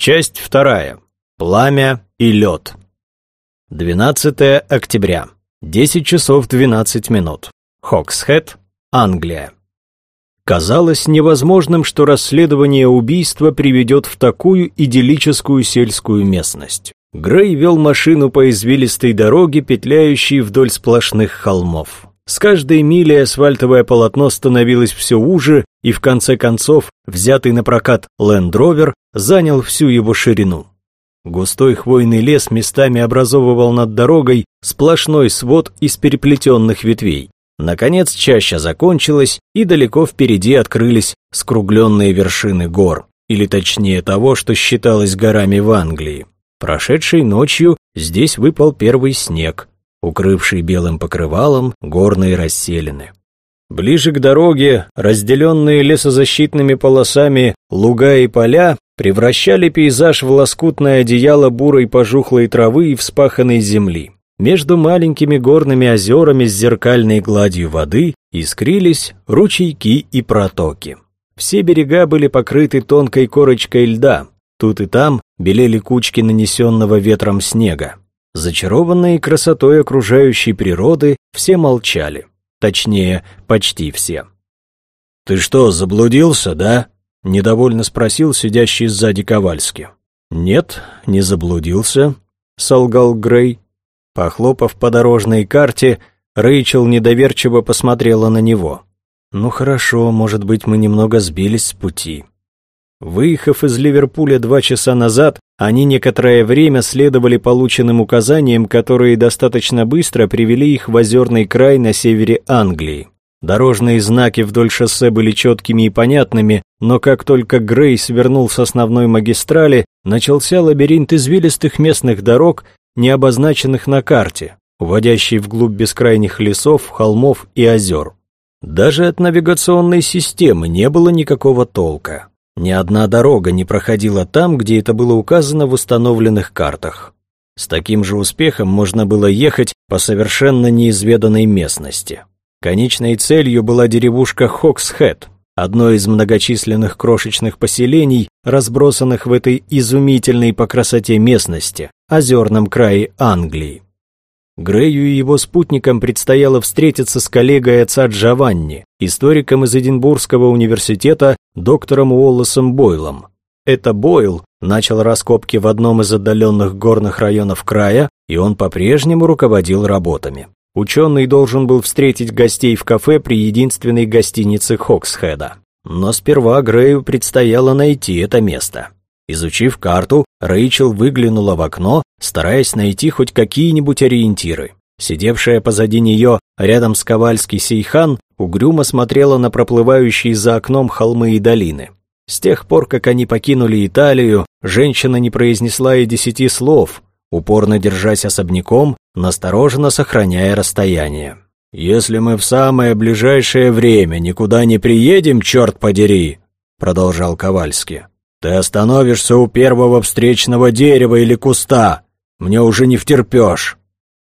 Часть вторая. Пламя и лед. 12 октября. 10 часов 12 минут. Хоксхед, Англия. Казалось невозможным, что расследование убийства приведет в такую идиллическую сельскую местность. Грей вел машину по извилистой дороге, петляющей вдоль сплошных холмов. С каждой милей асфальтовое полотно становилось все уже, и в конце концов взятый на прокат Land Rover занял всю его ширину. Густой хвойный лес местами образовывал над дорогой сплошной свод из переплетенных ветвей. Наконец чаща закончилась, и далеко впереди открылись скругленные вершины гор, или точнее того, что считалось горами в Англии. Прошедшей ночью здесь выпал первый снег, укрывший белым покрывалом горные расселины. Ближе к дороге, разделенные лесозащитными полосами луга и поля, превращали пейзаж в лоскутное одеяло бурой пожухлой травы и вспаханной земли. Между маленькими горными озерами с зеркальной гладью воды искрились ручейки и протоки. Все берега были покрыты тонкой корочкой льда, тут и там белели кучки нанесенного ветром снега. Зачарованные красотой окружающей природы, все молчали. Точнее, почти все. «Ты что, заблудился, да?» — недовольно спросил сидящий сзади Ковальски. «Нет, не заблудился», — солгал Грей. Похлопав по дорожной карте, Рэйчел недоверчиво посмотрела на него. «Ну хорошо, может быть, мы немного сбились с пути». Выехав из Ливерпуля два часа назад, они некоторое время следовали полученным указаниям, которые достаточно быстро привели их в озерный край на севере Англии. Дорожные знаки вдоль шоссе были четкими и понятными, но как только Грей свернул с основной магистрали, начался лабиринт извилистых местных дорог, не обозначенных на карте, уводящий вглубь бескрайних лесов, холмов и озер. Даже от навигационной системы не было никакого толка. Ни одна дорога не проходила там, где это было указано в установленных картах. С таким же успехом можно было ехать по совершенно неизведанной местности. Конечной целью была деревушка Хоксхед, одно из многочисленных крошечных поселений, разбросанных в этой изумительной по красоте местности, озерном крае Англии. Грею и его спутникам предстояло встретиться с коллегой отца Джованни, историком из Эдинбургского университета, доктором Уоллесом Бойлом. Это Бойл начал раскопки в одном из отдаленных горных районов края, и он по-прежнему руководил работами. Ученый должен был встретить гостей в кафе при единственной гостинице Хоксхеда. Но сперва Грею предстояло найти это место. Изучив карту, Рэйчел выглянула в окно, стараясь найти хоть какие-нибудь ориентиры. Сидевшая позади нее, рядом с Ковальский Сейхан, угрюмо смотрела на проплывающие за окном холмы и долины. С тех пор, как они покинули Италию, женщина не произнесла и десяти слов, упорно держась особняком, настороженно сохраняя расстояние. «Если мы в самое ближайшее время никуда не приедем, черт подери», продолжал Ковальский, ты остановишься у первого встречного дерева или куста. Мне уже не втерпешь».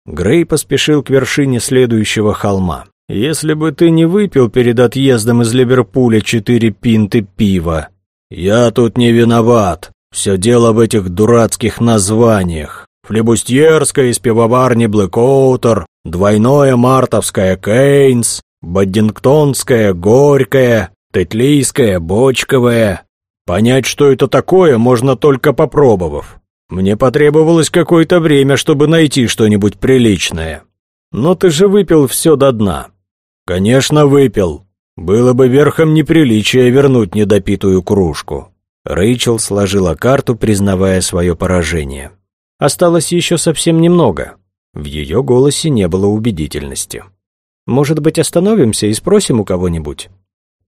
Грей поспешил к вершине следующего холма. «Если бы ты не выпил перед отъездом из Ливерпуля четыре пинты пива». «Я тут не виноват. Все дело в этих дурацких названиях. Флебустьерская из пивоварни Блэкоутер, двойное мартовское Кейнс, Баддингтонская Горькая, Тетлийская Бочковая, Понять, что это такое, можно только попробовав. Мне потребовалось какое-то время, чтобы найти что-нибудь приличное. Но ты же выпил все до дна. Конечно, выпил. Было бы верхом неприличия вернуть недопитую кружку. Рэйчел сложила карту, признавая свое поражение. Осталось еще совсем немного. В ее голосе не было убедительности. «Может быть, остановимся и спросим у кого-нибудь?»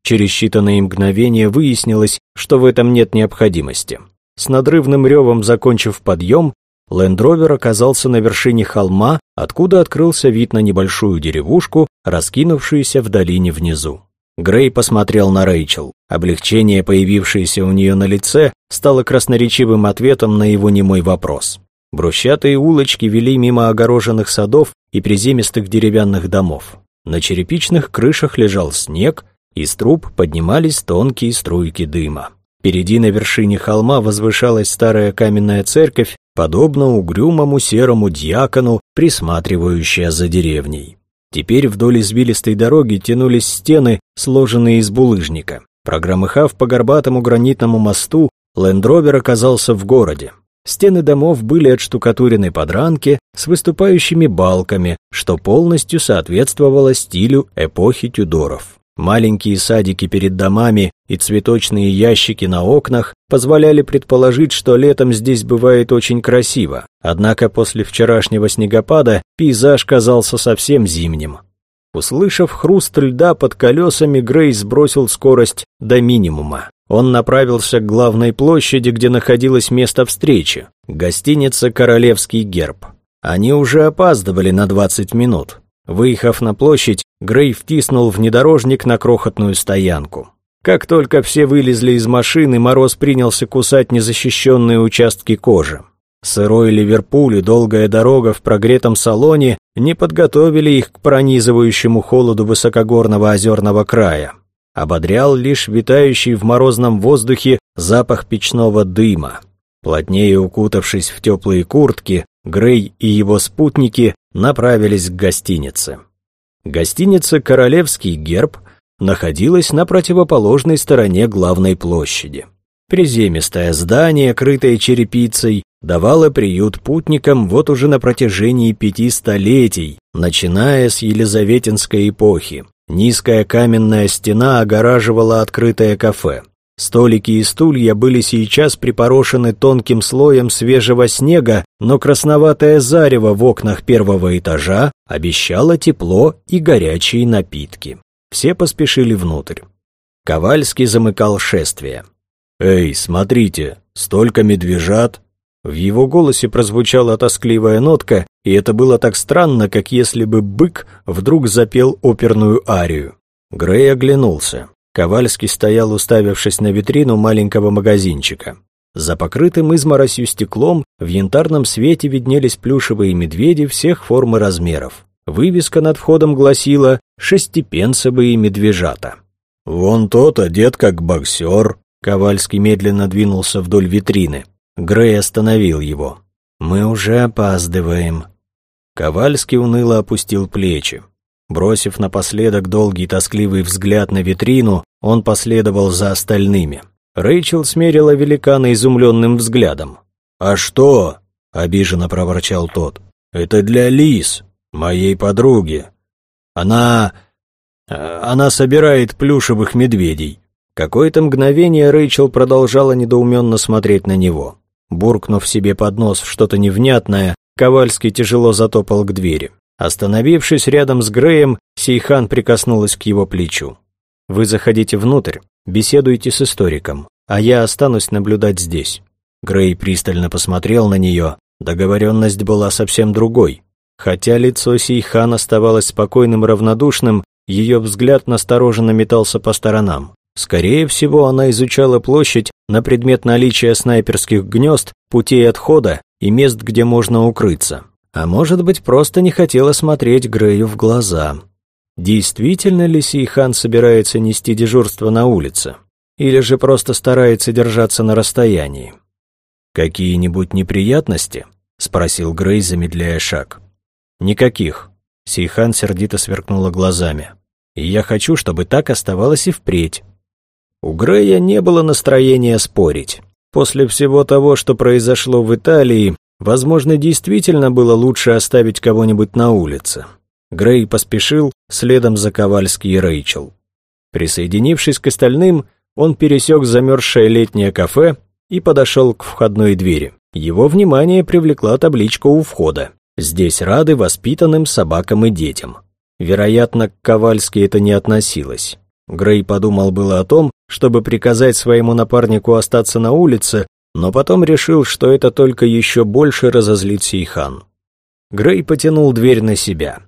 Через считанные мгновения выяснилось, что в этом нет необходимости. С надрывным ревом закончив подъем, Лендровер оказался на вершине холма, откуда открылся вид на небольшую деревушку, раскинувшуюся в долине внизу. Грей посмотрел на Рэйчел. Облегчение, появившееся у нее на лице, стало красноречивым ответом на его немой вопрос. Брусчатые улочки вели мимо огороженных садов и приземистых деревянных домов. На черепичных крышах лежал снег, из труб поднимались тонкие струйки дыма. Впереди на вершине холма возвышалась старая каменная церковь, подобно угрюмому серому дьякону, присматривающая за деревней. Теперь вдоль извилистой дороги тянулись стены, сложенные из булыжника. Прогромыхав по горбатому гранитному мосту, Лендровер оказался в городе. Стены домов были отштукатурены под ранки с выступающими балками, что полностью соответствовало стилю эпохи Тюдоров. Маленькие садики перед домами и цветочные ящики на окнах позволяли предположить, что летом здесь бывает очень красиво. Однако после вчерашнего снегопада пейзаж казался совсем зимним. Услышав хруст льда под колесами, Грей сбросил скорость до минимума. Он направился к главной площади, где находилось место встречи – гостиница «Королевский герб». Они уже опаздывали на 20 минут. Выехав на площадь, Грей втиснул внедорожник на крохотную стоянку. Как только все вылезли из машины, Мороз принялся кусать незащищенные участки кожи. Сырой Ливерпуль и долгая дорога в прогретом салоне не подготовили их к пронизывающему холоду высокогорного озерного края. Ободрял лишь витающий в морозном воздухе запах печного дыма. Плотнее укутавшись в теплые куртки, Грей и его спутники направились к гостинице. Гостиница «Королевский герб» находилась на противоположной стороне главной площади. Приземистое здание, крытое черепицей, давало приют путникам вот уже на протяжении пяти столетий, начиная с Елизаветинской эпохи. Низкая каменная стена огораживала открытое кафе. Столики и стулья были сейчас припорошены тонким слоем свежего снега, но красноватое зарево в окнах первого этажа обещало тепло и горячие напитки. Все поспешили внутрь. Ковальский замыкал шествие. «Эй, смотрите, столько медвежат!» В его голосе прозвучала тоскливая нотка, и это было так странно, как если бы бык вдруг запел оперную арию. Грей оглянулся. Ковальский стоял, уставившись на витрину маленького магазинчика. За покрытым изморосью стеклом в янтарном свете виднелись плюшевые медведи всех форм и размеров. Вывеска над входом гласила «Шестипенсовые медвежата». «Вон тот одет как боксер», — Ковальский медленно двинулся вдоль витрины. Грей остановил его. «Мы уже опаздываем». Ковальский уныло опустил плечи. Бросив напоследок долгий тоскливый взгляд на витрину, он последовал за остальными. Рэйчел смерила великана изумленным взглядом. «А что?» — обиженно проворчал тот. «Это для Лис, моей подруги. Она... она собирает плюшевых медведей». Какое-то мгновение Рэйчел продолжала недоуменно смотреть на него. Буркнув себе под нос что-то невнятное, Ковальский тяжело затопал к двери. Остановившись рядом с Греем, Сейхан прикоснулась к его плечу. «Вы заходите внутрь, беседуйте с историком, а я останусь наблюдать здесь». Грей пристально посмотрел на нее. Договоренность была совсем другой. Хотя лицо Сейхан оставалось спокойным и равнодушным, ее взгляд настороженно метался по сторонам. Скорее всего, она изучала площадь на предмет наличия снайперских гнезд, путей отхода и мест, где можно укрыться. А может быть, просто не хотела смотреть Грею в глаза. Действительно ли Сейхан собирается нести дежурство на улице? Или же просто старается держаться на расстоянии? «Какие-нибудь неприятности?» — спросил Грей, замедляя шаг. «Никаких». Сейхан сердито сверкнула глазами. «И я хочу, чтобы так оставалось и впредь». У Грея не было настроения спорить. После всего того, что произошло в Италии, Возможно, действительно было лучше оставить кого-нибудь на улице. Грей поспешил следом за Ковальски и Рэйчел. Присоединившись к остальным, он пересек замерзшее летнее кафе и подошел к входной двери. Его внимание привлекла табличка у входа. Здесь рады воспитанным собакам и детям. Вероятно, к Ковальски это не относилось. Грей подумал было о том, чтобы приказать своему напарнику остаться на улице, но потом решил, что это только еще больше разозлит Сейхан. Грей потянул дверь на себя.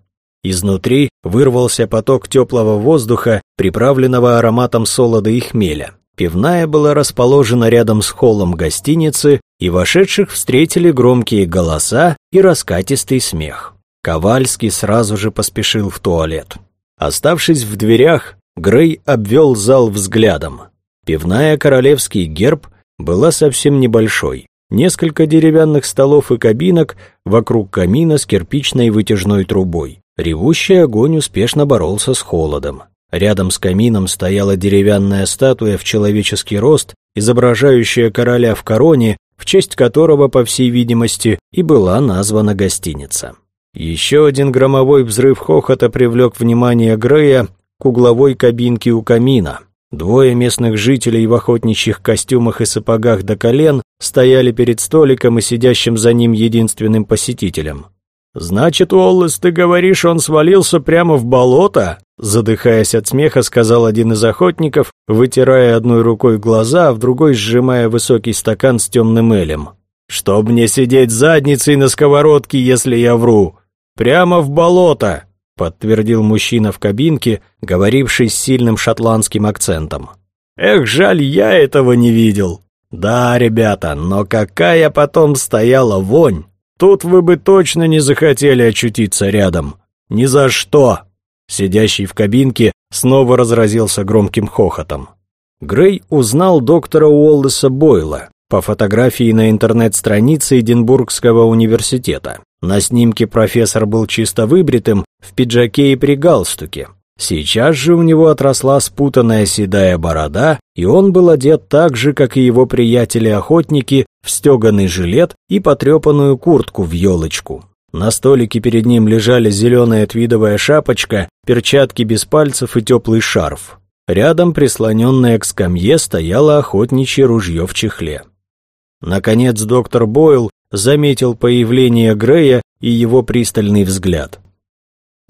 Изнутри вырвался поток теплого воздуха, приправленного ароматом солода и хмеля. Пивная была расположена рядом с холлом гостиницы, и вошедших встретили громкие голоса и раскатистый смех. Ковальский сразу же поспешил в туалет. Оставшись в дверях, Грей обвел зал взглядом. Пивная «Королевский герб» была совсем небольшой. Несколько деревянных столов и кабинок вокруг камина с кирпичной вытяжной трубой. Ревущий огонь успешно боролся с холодом. Рядом с камином стояла деревянная статуя в человеческий рост, изображающая короля в короне, в честь которого, по всей видимости, и была названа гостиница. Еще один громовой взрыв хохота привлек внимание Грея к угловой кабинке у камина. Двое местных жителей в охотничьих костюмах и сапогах до колен стояли перед столиком и сидящим за ним единственным посетителем. «Значит, Уоллес, ты говоришь, он свалился прямо в болото?» Задыхаясь от смеха, сказал один из охотников, вытирая одной рукой глаза, а в другой сжимая высокий стакан с темным элем. «Чтоб мне сидеть задницей на сковородке, если я вру! Прямо в болото!» Подтвердил мужчина в кабинке, говоривший с сильным шотландским акцентом. «Эх, жаль, я этого не видел!» «Да, ребята, но какая потом стояла вонь! Тут вы бы точно не захотели очутиться рядом! Ни за что!» Сидящий в кабинке снова разразился громким хохотом. Грей узнал доктора Уоллеса Бойла по фотографии на интернет-странице Эдинбургского университета. На снимке профессор был чисто выбритым, в пиджаке и при галстуке. Сейчас же у него отросла спутанная седая борода, и он был одет так же, как и его приятели-охотники, в стеганый жилет и потрепанную куртку в елочку. На столике перед ним лежали зеленая твидовая шапочка, перчатки без пальцев и теплый шарф. Рядом, прислоненное к скамье, стояло охотничье ружье в чехле. Наконец доктор Бойл заметил появление Грея и его пристальный взгляд.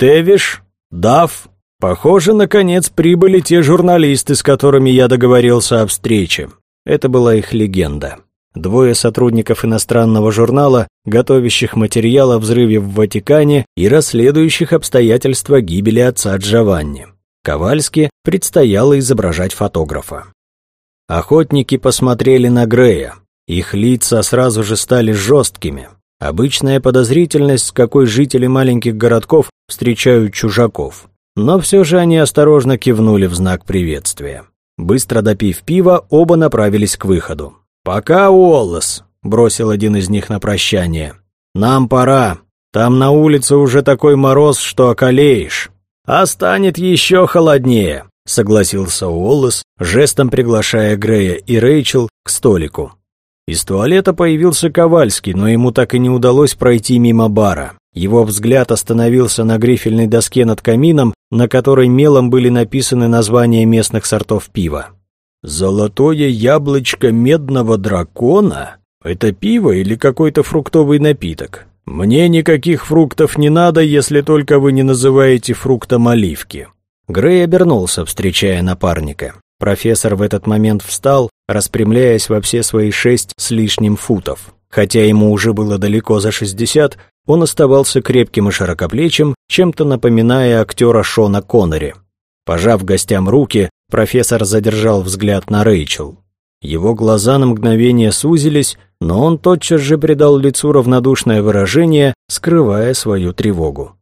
«Тевиш, Дав, похоже, наконец прибыли те журналисты, с которыми я договорился о встрече». Это была их легенда. Двое сотрудников иностранного журнала, готовящих материал о взрыве в Ватикане и расследующих обстоятельства гибели отца Джованни. Ковальски предстояло изображать фотографа. Охотники посмотрели на Грея. Их лица сразу же стали жесткими. Обычная подозрительность, с какой жители маленьких городков встречают чужаков. Но все же они осторожно кивнули в знак приветствия. Быстро допив пива, оба направились к выходу. «Пока, Уоллес», — бросил один из них на прощание. «Нам пора. Там на улице уже такой мороз, что околеешь. А станет еще холоднее», — согласился Уоллес, жестом приглашая Грея и Рэйчел к столику. Из туалета появился Ковальский, но ему так и не удалось пройти мимо бара. Его взгляд остановился на грифельной доске над камином, на которой мелом были написаны названия местных сортов пива. «Золотое яблочко медного дракона? Это пиво или какой-то фруктовый напиток? Мне никаких фруктов не надо, если только вы не называете фруктом оливки». Грей обернулся, встречая напарника. Профессор в этот момент встал, распрямляясь во все свои шесть с лишним футов. Хотя ему уже было далеко за шестьдесят, он оставался крепким и широкоплечим, чем-то напоминая актера Шона Коннери. Пожав гостям руки, профессор задержал взгляд на Рэйчел. Его глаза на мгновение сузились, но он тотчас же придал лицу равнодушное выражение, скрывая свою тревогу.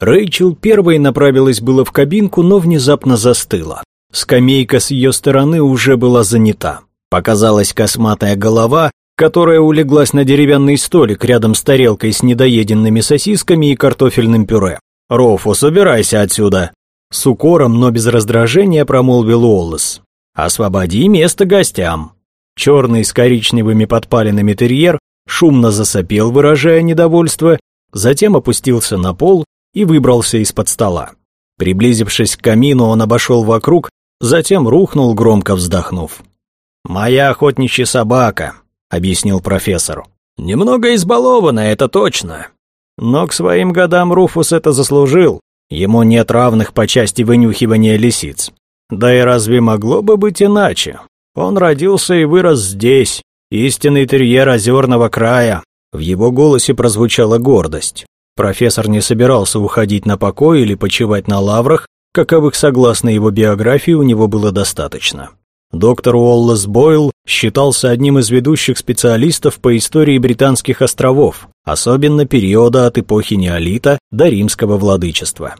Рэйчел первой направилась было в кабинку, но внезапно застыла. Скамейка с ее стороны уже была занята. Показалась косматая голова, которая улеглась на деревянный столик рядом с тарелкой с недоеденными сосисками и картофельным пюре. «Рофу, собирайся отсюда!» С укором, но без раздражения промолвил Уоллес. «Освободи место гостям!» Черный с коричневыми подпалинами терьер шумно засопел, выражая недовольство, затем опустился на пол и выбрался из-под стола. Приблизившись к камину, он обошел вокруг затем рухнул, громко вздохнув. «Моя охотничья собака», — объяснил профессор. «Немного избалованная, это точно. Но к своим годам Руфус это заслужил. Ему нет равных по части вынюхивания лисиц. Да и разве могло бы быть иначе? Он родился и вырос здесь, истинный терьер озерного края». В его голосе прозвучала гордость. Профессор не собирался уходить на покой или почивать на лаврах, каковых, согласно его биографии, у него было достаточно. Доктор Уоллес Бойл считался одним из ведущих специалистов по истории британских островов, особенно периода от эпохи неолита до римского владычества.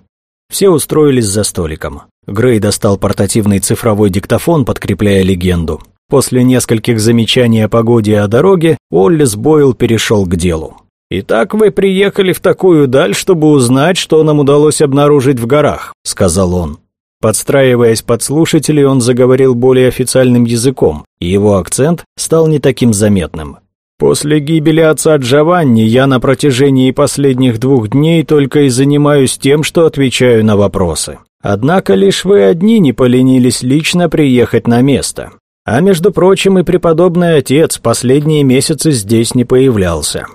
Все устроились за столиком. Грей достал портативный цифровой диктофон, подкрепляя легенду. После нескольких замечаний о погоде и о дороге, Оллис Бойл перешел к делу. «Итак, вы приехали в такую даль, чтобы узнать, что нам удалось обнаружить в горах», — сказал он. Подстраиваясь под слушателей, он заговорил более официальным языком, и его акцент стал не таким заметным. После гибели отца Джованни я на протяжении последних двух дней только и занимаюсь тем, что отвечаю на вопросы. Однако лишь вы одни не поленились лично приехать на место. А между прочим, и преподобный отец последние месяцы здесь не появлялся.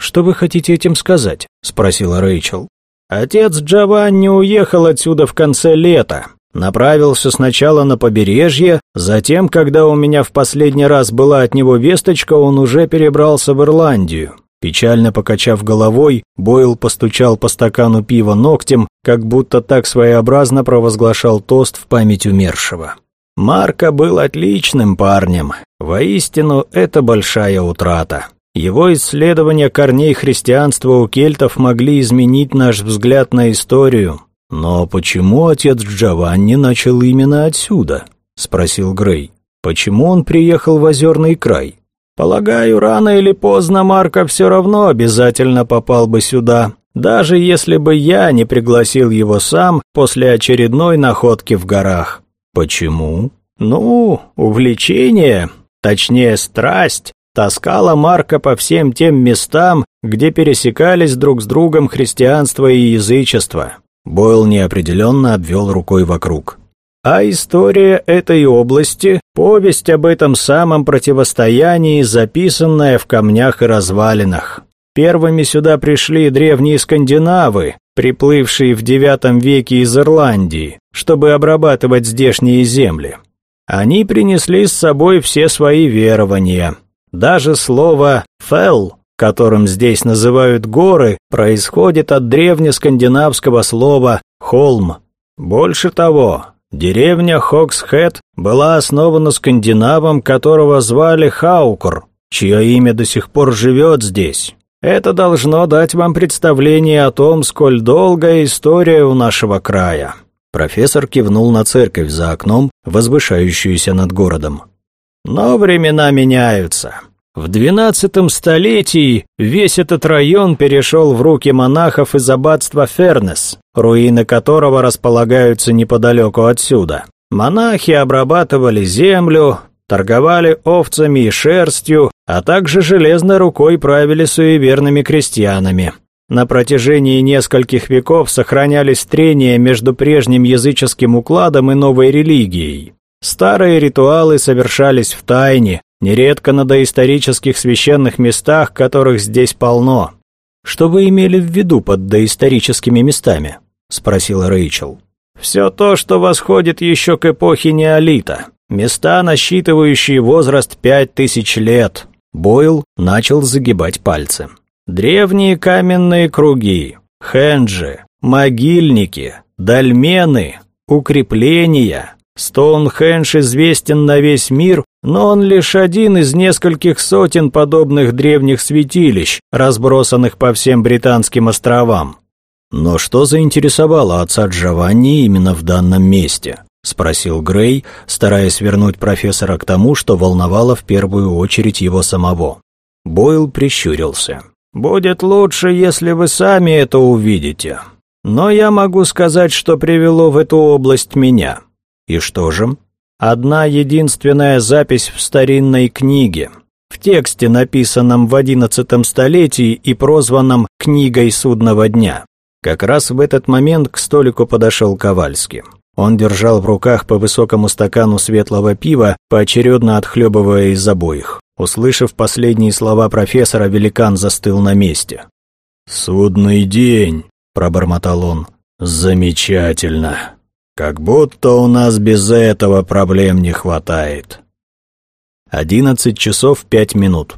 «Что вы хотите этим сказать?» – спросила Рэйчел. «Отец Джованни уехал отсюда в конце лета. Направился сначала на побережье, затем, когда у меня в последний раз была от него весточка, он уже перебрался в Ирландию. Печально покачав головой, Бойл постучал по стакану пива ногтем, как будто так своеобразно провозглашал тост в память умершего. Марко был отличным парнем. Воистину, это большая утрата. Его исследования корней христианства у кельтов могли изменить наш взгляд на историю, «Но почему отец Джованни начал именно отсюда?» — спросил Грей. «Почему он приехал в Озерный край?» «Полагаю, рано или поздно Марко все равно обязательно попал бы сюда, даже если бы я не пригласил его сам после очередной находки в горах». «Почему?» «Ну, увлечение, точнее страсть, таскала Марка по всем тем местам, где пересекались друг с другом христианство и язычество. Бойл неопределенно обвел рукой вокруг. А история этой области – повесть об этом самом противостоянии, записанная в камнях и развалинах. Первыми сюда пришли древние скандинавы, приплывшие в IX веке из Ирландии, чтобы обрабатывать здешние земли. Они принесли с собой все свои верования. Даже слово «фелл» которым здесь называют горы, происходит от древнескандинавского слова «холм». Больше того, деревня Хоксхэт была основана скандинавом, которого звали Хаукор, чье имя до сих пор живет здесь. Это должно дать вам представление о том, сколь долгая история у нашего края». Профессор кивнул на церковь за окном, возвышающуюся над городом. «Но времена меняются. В двенадцатом столетии весь этот район перешел в руки монахов из аббатства Фернес, руины которого располагаются неподалеку отсюда. Монахи обрабатывали землю, торговали овцами и шерстью, а также железной рукой правили суеверными крестьянами. На протяжении нескольких веков сохранялись трения между прежним языческим укладом и новой религией. Старые ритуалы совершались в тайне, нередко на доисторических священных местах, которых здесь полно. Что вы имели в виду под доисторическими местами? спросила Рэйчел. Все то, что восходит еще к эпохе неолита. Места, насчитывающие возраст пять тысяч лет. Бойл начал загибать пальцы. Древние каменные круги, хенджи, могильники, дольмены, укрепления, Стоунхендж известен на весь мир, но он лишь один из нескольких сотен подобных древних святилищ, разбросанных по всем британским островам. Но что заинтересовало отца Джованни именно в данном месте? спросил Грей, стараясь вернуть профессора к тому, что волновало в первую очередь его самого. Бойл прищурился. «Будет лучше, если вы сами это увидите. Но я могу сказать, что привело в эту область меня. И что же? Одна единственная запись в старинной книге. В тексте, написанном в одиннадцатом столетии и прозванном «Книгой судного дня». Как раз в этот момент к столику подошел Ковальский. Он держал в руках по высокому стакану светлого пива, поочередно отхлебывая из обоих. Услышав последние слова профессора, великан застыл на месте. «Судный день», — пробормотал он. «Замечательно». Как будто у нас без этого проблем не хватает. Одиннадцать часов пять минут.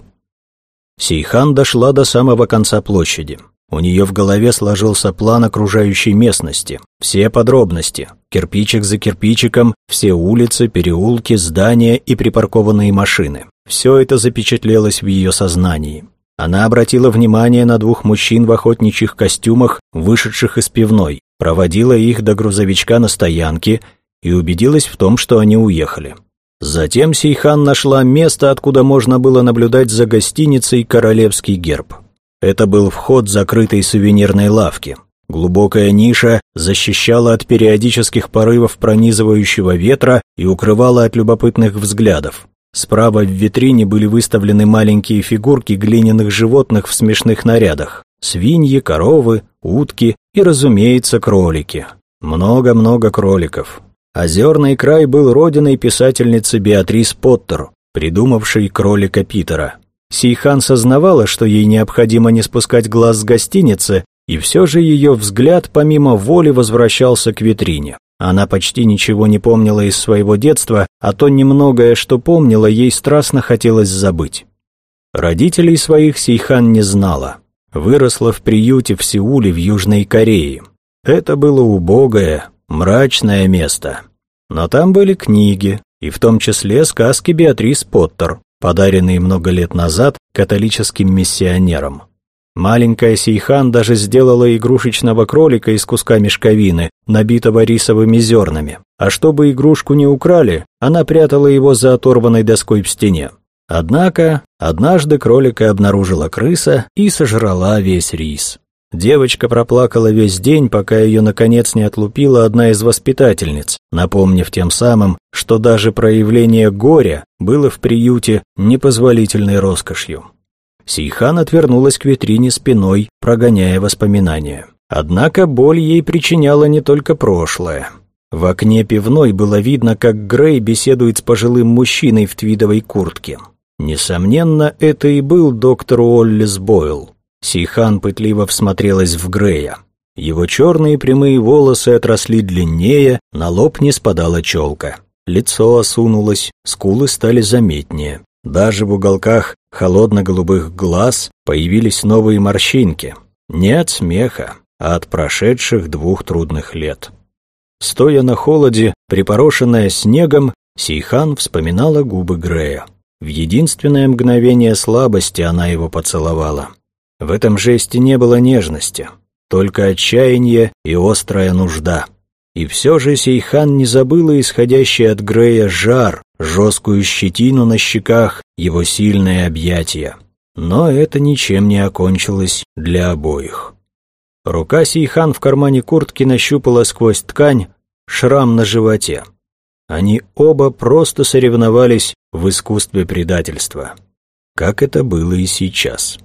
Сейхан дошла до самого конца площади. У нее в голове сложился план окружающей местности. Все подробности. Кирпичик за кирпичиком, все улицы, переулки, здания и припаркованные машины. Все это запечатлелось в ее сознании. Она обратила внимание на двух мужчин в охотничьих костюмах, вышедших из пивной. Проводила их до грузовичка на стоянке и убедилась в том, что они уехали. Затем Сейхан нашла место, откуда можно было наблюдать за гостиницей «Королевский герб». Это был вход закрытой сувенирной лавки. Глубокая ниша защищала от периодических порывов пронизывающего ветра и укрывала от любопытных взглядов. Справа в витрине были выставлены маленькие фигурки глиняных животных в смешных нарядах. Свиньи, коровы, утки и, разумеется, кролики. Много-много кроликов. Озерный край был родиной писательницы Беатрис Поттер, придумавшей кролика Питера. Сейхан сознавала, что ей необходимо не спускать глаз с гостиницы, и все же ее взгляд помимо воли возвращался к витрине. Она почти ничего не помнила из своего детства, а то немногое, что помнила, ей страстно хотелось забыть. Родителей своих Сейхан не знала. Выросла в приюте в Сеуле в Южной Корее. Это было убогое, мрачное место. Но там были книги, и в том числе сказки Беатрис Поттер, подаренные много лет назад католическим миссионерам. Маленькая Сейхан даже сделала игрушечного кролика из куска мешковины, набитого рисовыми зернами. А чтобы игрушку не украли, она прятала его за оторванной доской в стене. Однако, однажды кролика обнаружила крыса и сожрала весь рис. Девочка проплакала весь день, пока ее наконец не отлупила одна из воспитательниц, напомнив тем самым, что даже проявление горя было в приюте непозволительной роскошью. Сейхан отвернулась к витрине спиной, прогоняя воспоминания. Однако боль ей причиняла не только прошлое. В окне пивной было видно, как Грей беседует с пожилым мужчиной в твидовой куртке. Несомненно, это и был доктор Уоллес Бойл. Сейхан пытливо всмотрелась в Грея. Его черные прямые волосы отросли длиннее, на лоб не спадала челка. Лицо осунулось, скулы стали заметнее. Даже в уголках холодно-голубых глаз появились новые морщинки. Не от смеха, а от прошедших двух трудных лет. Стоя на холоде, припорошенная снегом, Сейхан вспоминала губы Грея. В единственное мгновение слабости она его поцеловала. В этом жесте не было нежности, только отчаяние и острая нужда. И все же Сейхан не забыла исходящий от Грея жар, жесткую щетину на щеках, его сильное объятие. Но это ничем не окончилось для обоих. Рука Сейхан в кармане куртки нащупала сквозь ткань шрам на животе. Они оба просто соревновались в искусстве предательства. Как это было и сейчас.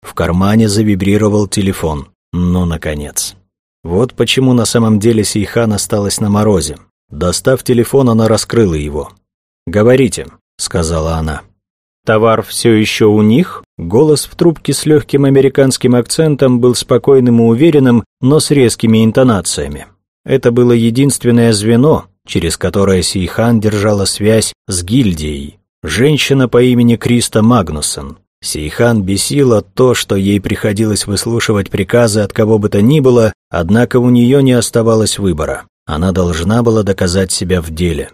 В кармане завибрировал телефон. Ну, наконец. Вот почему на самом деле Сейхан осталась на морозе. Достав телефон, она раскрыла его. «Говорите», — сказала она. «Товар все еще у них?» Голос в трубке с легким американским акцентом был спокойным и уверенным, но с резкими интонациями. Это было единственное звено, через которое Сейхан держала связь с гильдией. Женщина по имени Криста Магнусон, Сейхан бесило то, что ей приходилось выслушивать приказы от кого бы то ни было, однако у нее не оставалось выбора. Она должна была доказать себя в деле.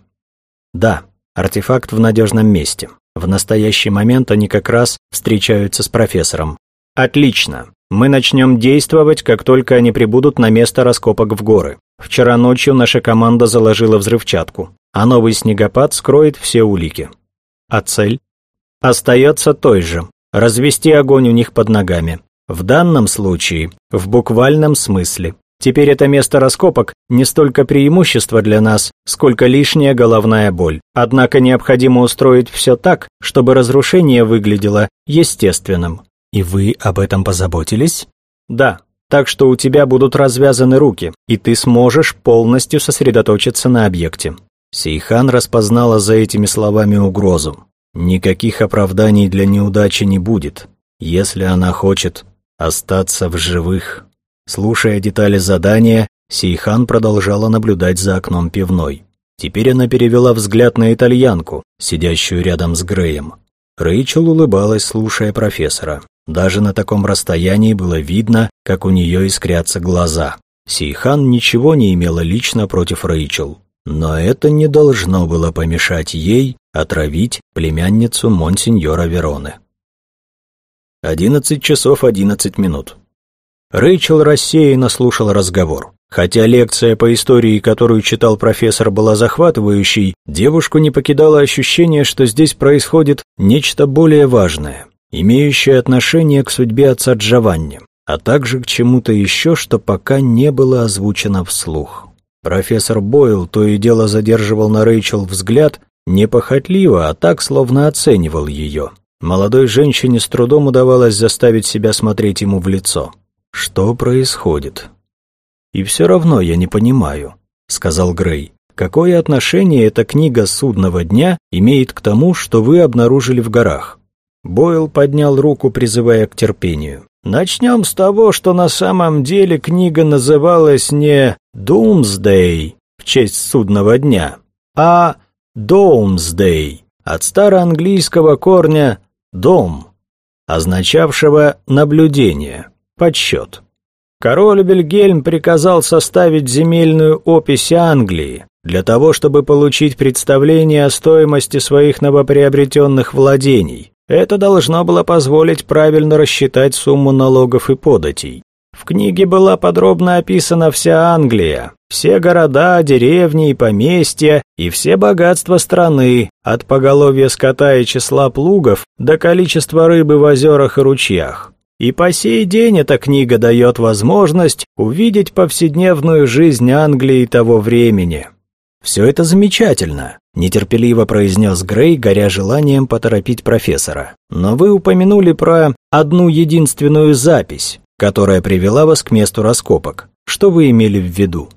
Да, артефакт в надежном месте. В настоящий момент они как раз встречаются с профессором. Отлично. Мы начнем действовать, как только они прибудут на место раскопок в горы. Вчера ночью наша команда заложила взрывчатку, а новый снегопад скроет все улики. А цель? Остается той же развести огонь у них под ногами. В данном случае, в буквальном смысле. Теперь это место раскопок не столько преимущество для нас, сколько лишняя головная боль. Однако необходимо устроить все так, чтобы разрушение выглядело естественным. И вы об этом позаботились? Да. Так что у тебя будут развязаны руки, и ты сможешь полностью сосредоточиться на объекте. Сейхан распознала за этими словами угрозу. Никаких оправданий для неудачи не будет, если она хочет остаться в живых. Слушая детали задания, Сейхан продолжала наблюдать за окном пивной. Теперь она перевела взгляд на итальянку, сидящую рядом с Греем. Рэйчел улыбалась, слушая профессора. Даже на таком расстоянии было видно, как у нее искрятся глаза. Сейхан ничего не имела лично против Рэйчел. Но это не должно было помешать ей отравить племянницу монсеньора Вероны. Одиннадцать часов одиннадцать минут. Рэйчел рассеянно слушал разговор. Хотя лекция по истории, которую читал профессор, была захватывающей, девушку не покидало ощущение, что здесь происходит нечто более важное, имеющее отношение к судьбе отца Джованни, а также к чему-то еще, что пока не было озвучено вслух. Профессор Бойл то и дело задерживал на Рэйчел взгляд, не похотливо, а так, словно оценивал ее. Молодой женщине с трудом удавалось заставить себя смотреть ему в лицо. Что происходит? «И все равно я не понимаю», — сказал Грей. «Какое отношение эта книга судного дня имеет к тому, что вы обнаружили в горах?» Бойл поднял руку, призывая к терпению. «Начнем с того, что на самом деле книга называлась не «Doomsday» в честь судного дня, а «Domesday» от староанглийского корня «дом», означавшего «наблюдение», «подсчет». Король Вильгельм приказал составить земельную опись Англии для того, чтобы получить представление о стоимости своих новоприобретенных владений. Это должно было позволить правильно рассчитать сумму налогов и податей. В книге была подробно описана вся Англия, все города, деревни и поместья, и все богатства страны, от поголовья скота и числа плугов до количества рыбы в озерах и ручьях. И по сей день эта книга дает возможность увидеть повседневную жизнь Англии того времени. «Все это замечательно», – нетерпеливо произнес Грей, горя желанием поторопить профессора. «Но вы упомянули про одну единственную запись, которая привела вас к месту раскопок. Что вы имели в виду?»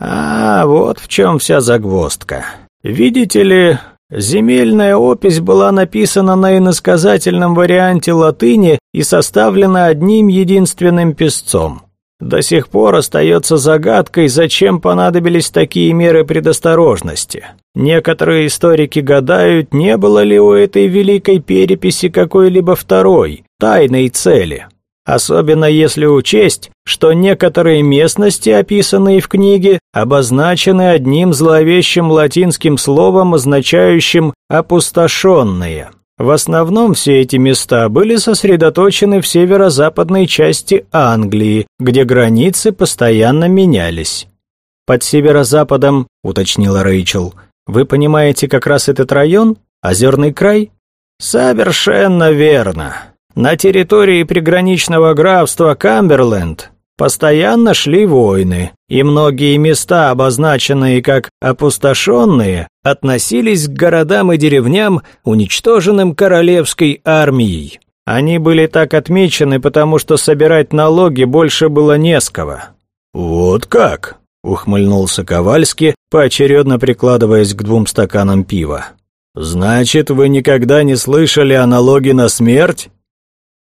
«А, вот в чем вся загвоздка. Видите ли, Земельная опись была написана на иносказательном варианте латыни и составлена одним единственным писцом. До сих пор остается загадкой, зачем понадобились такие меры предосторожности. Некоторые историки гадают, не было ли у этой великой переписи какой-либо второй, тайной цели. Особенно если учесть, что некоторые местности, описанные в книге, обозначены одним зловещим латинским словом, означающим «опустошенные». В основном все эти места были сосредоточены в северо-западной части Англии, где границы постоянно менялись. «Под северо-западом», — уточнила Рэйчел, — «вы понимаете как раз этот район? Озерный край?» «Совершенно верно. На территории приграничного графства Камберленд постоянно шли войны, и многие места, обозначенные как «опустошенные», относились к городам и деревням, уничтоженным королевской армией. Они были так отмечены, потому что собирать налоги больше было не с кого. «Вот как?» — ухмыльнулся Ковальский, поочередно прикладываясь к двум стаканам пива. «Значит, вы никогда не слышали о налоге на смерть?»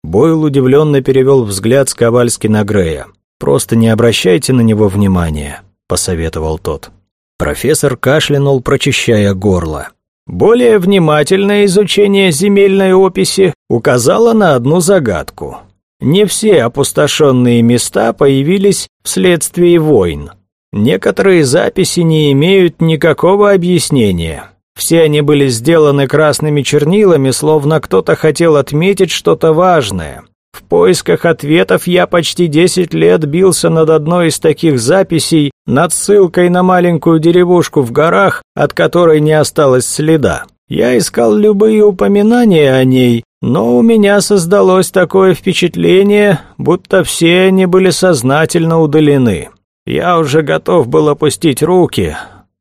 Бойл удивленно перевел взгляд с Ковальски на Грея. «Просто не обращайте на него внимания», — посоветовал тот. Профессор кашлянул, прочищая горло. Более внимательное изучение земельной описи указало на одну загадку. Не все опустошенные места появились вследствие войн. Некоторые записи не имеют никакого объяснения. Все они были сделаны красными чернилами, словно кто-то хотел отметить что-то важное. В поисках ответов я почти десять лет бился над одной из таких записей, над ссылкой на маленькую деревушку в горах, от которой не осталось следа. Я искал любые упоминания о ней, но у меня создалось такое впечатление, будто все они были сознательно удалены. Я уже готов был опустить руки,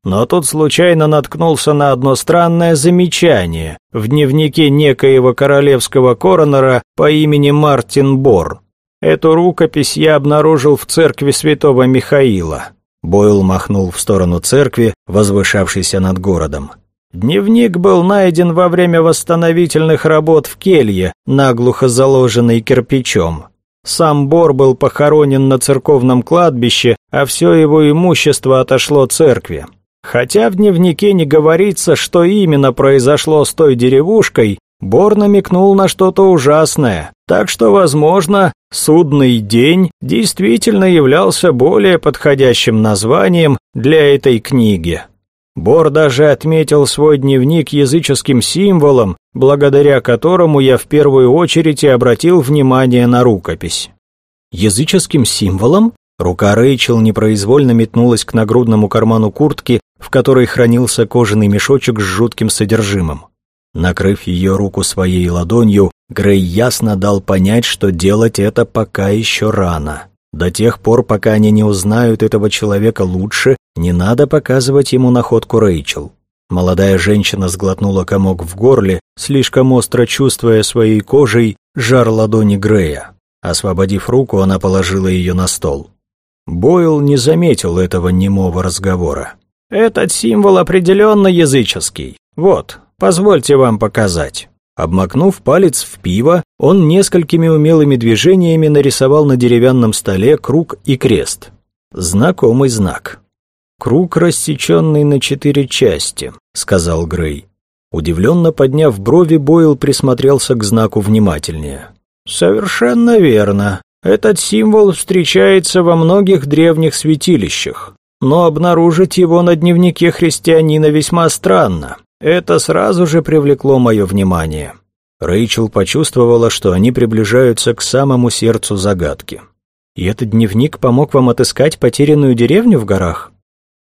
но тут случайно наткнулся на одно странное замечание в дневнике некоего королевского коронера по имени Мартин Бор. Эту рукопись я обнаружил в церкви святого Михаила. Бойл махнул в сторону церкви, возвышавшейся над городом. Дневник был найден во время восстановительных работ в келье, наглухо заложенной кирпичом. Сам Бор был похоронен на церковном кладбище, а все его имущество отошло церкви. Хотя в дневнике не говорится, что именно произошло с той деревушкой, Бор намекнул на что-то ужасное, так что, возможно, «Судный день» действительно являлся более подходящим названием для этой книги. Бор даже отметил свой дневник языческим символом, благодаря которому я в первую очередь и обратил внимание на рукопись. Языческим символом? Рука Рэйчел непроизвольно метнулась к нагрудному карману куртки, в которой хранился кожаный мешочек с жутким содержимым. Накрыв ее руку своей ладонью, Грей ясно дал понять, что делать это пока еще рано. До тех пор, пока они не узнают этого человека лучше, не надо показывать ему находку Рэйчел. Молодая женщина сглотнула комок в горле, слишком остро чувствуя своей кожей жар ладони Грея. Освободив руку, она положила ее на стол. Бойл не заметил этого немого разговора. «Этот символ определенно языческий. Вот, позвольте вам показать». Обмакнув палец в пиво, он несколькими умелыми движениями нарисовал на деревянном столе круг и крест. Знакомый знак. «Круг, рассеченный на четыре части», — сказал Грей. Удивленно подняв брови, Бойл присмотрелся к знаку внимательнее. «Совершенно верно. Этот символ встречается во многих древних святилищах, но обнаружить его на дневнике христианина весьма странно. Это сразу же привлекло мое внимание. Рэйчел почувствовала, что они приближаются к самому сердцу загадки. «И этот дневник помог вам отыскать потерянную деревню в горах?»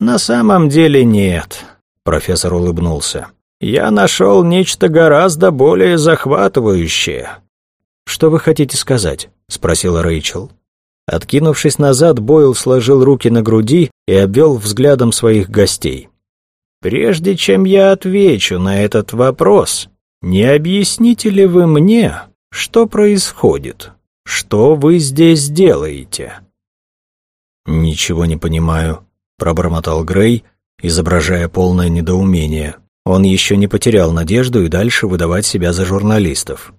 «На самом деле нет», — профессор улыбнулся. «Я нашел нечто гораздо более захватывающее». «Что вы хотите сказать?» — спросила Рэйчел. Откинувшись назад, Бойл сложил руки на груди и обвел взглядом своих гостей. Прежде чем я отвечу на этот вопрос, не объясните ли вы мне, что происходит? Что вы здесь делаете? Ничего не понимаю, пробормотал Грей, изображая полное недоумение. Он еще не потерял надежду и дальше выдавать себя за журналистов.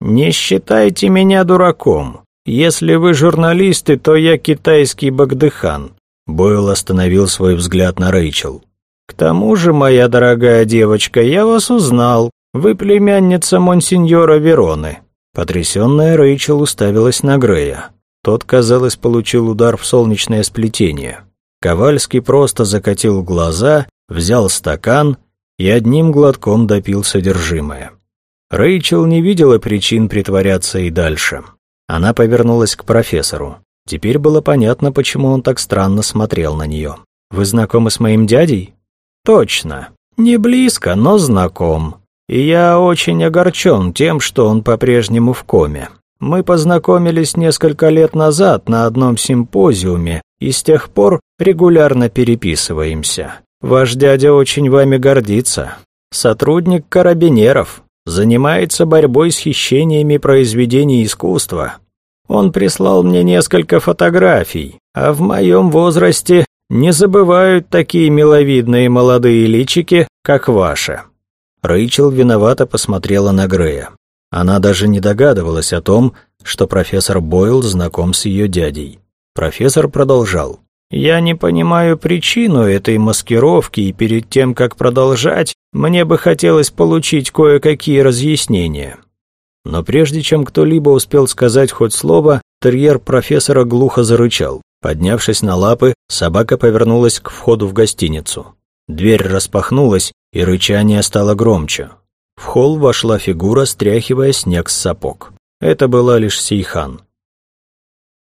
«Не считайте меня дураком. Если вы журналисты, то я китайский Багдыхан». Бойл остановил свой взгляд на Рэйчел. К тому же, моя дорогая девочка, я вас узнал. Вы племянница монсеньора Вероны». Потрясенная Рэйчел уставилась на Грея. Тот, казалось, получил удар в солнечное сплетение. Ковальский просто закатил глаза, взял стакан и одним глотком допил содержимое. Рэйчел не видела причин притворяться и дальше. Она повернулась к профессору. Теперь было понятно, почему он так странно смотрел на нее. «Вы знакомы с моим дядей?» Точно. Не близко, но знаком. И я очень огорчен тем, что он по-прежнему в коме. Мы познакомились несколько лет назад на одном симпозиуме и с тех пор регулярно переписываемся. Ваш дядя очень вами гордится. Сотрудник карабинеров, занимается борьбой с хищениями произведений искусства. Он прислал мне несколько фотографий, а в моем возрасте не забывают такие миловидные молодые личики, как ваши». Рэйчел виновато посмотрела на Грея. Она даже не догадывалась о том, что профессор Бойл знаком с ее дядей. Профессор продолжал. «Я не понимаю причину этой маскировки, и перед тем, как продолжать, мне бы хотелось получить кое-какие разъяснения». Но прежде чем кто-либо успел сказать хоть слово, терьер профессора глухо зарычал. Поднявшись на лапы, собака повернулась к входу в гостиницу. Дверь распахнулась, и рычание стало громче. В холл вошла фигура, стряхивая снег с сапог. Это была лишь Сейхан.